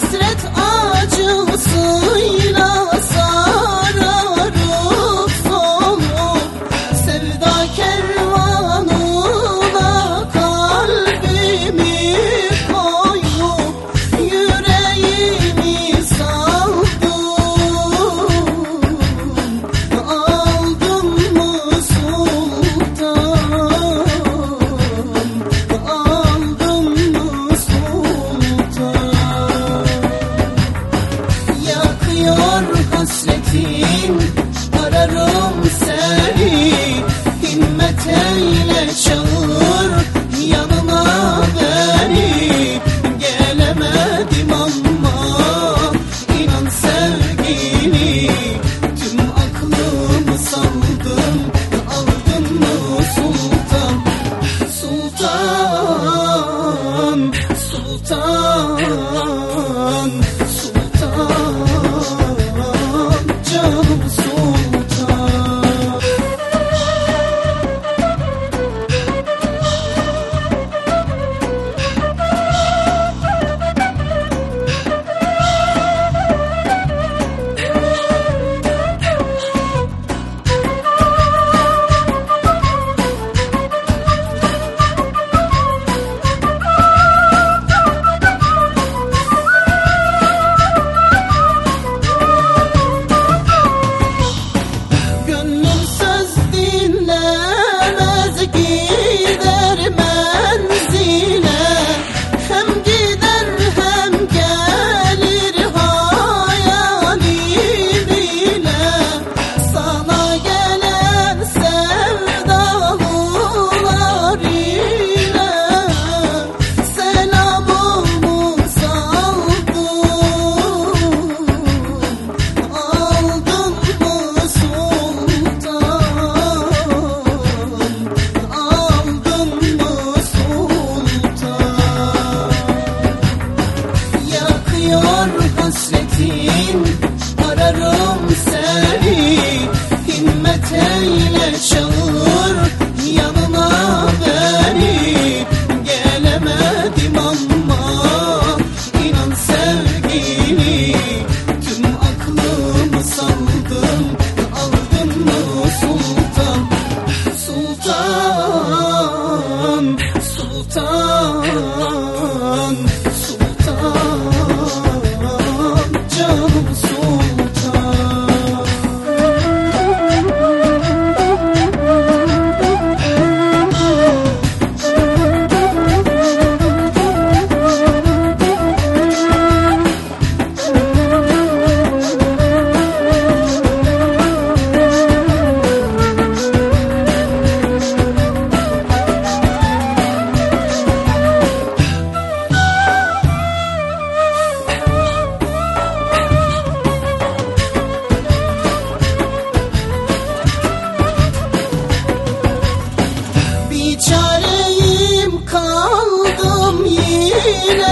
sıra hasretin kararır Bitmiyor hasretin Ararım seni. Himmet eyle çağır 一个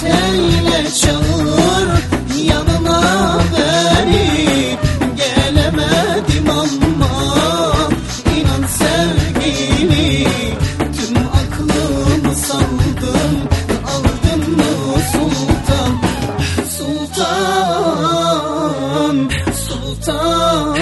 teller çağır yanına beni. Gelemedim ama inan sevgili Tüm aklımı saldın aldın mı sultan? Sultan, sultan.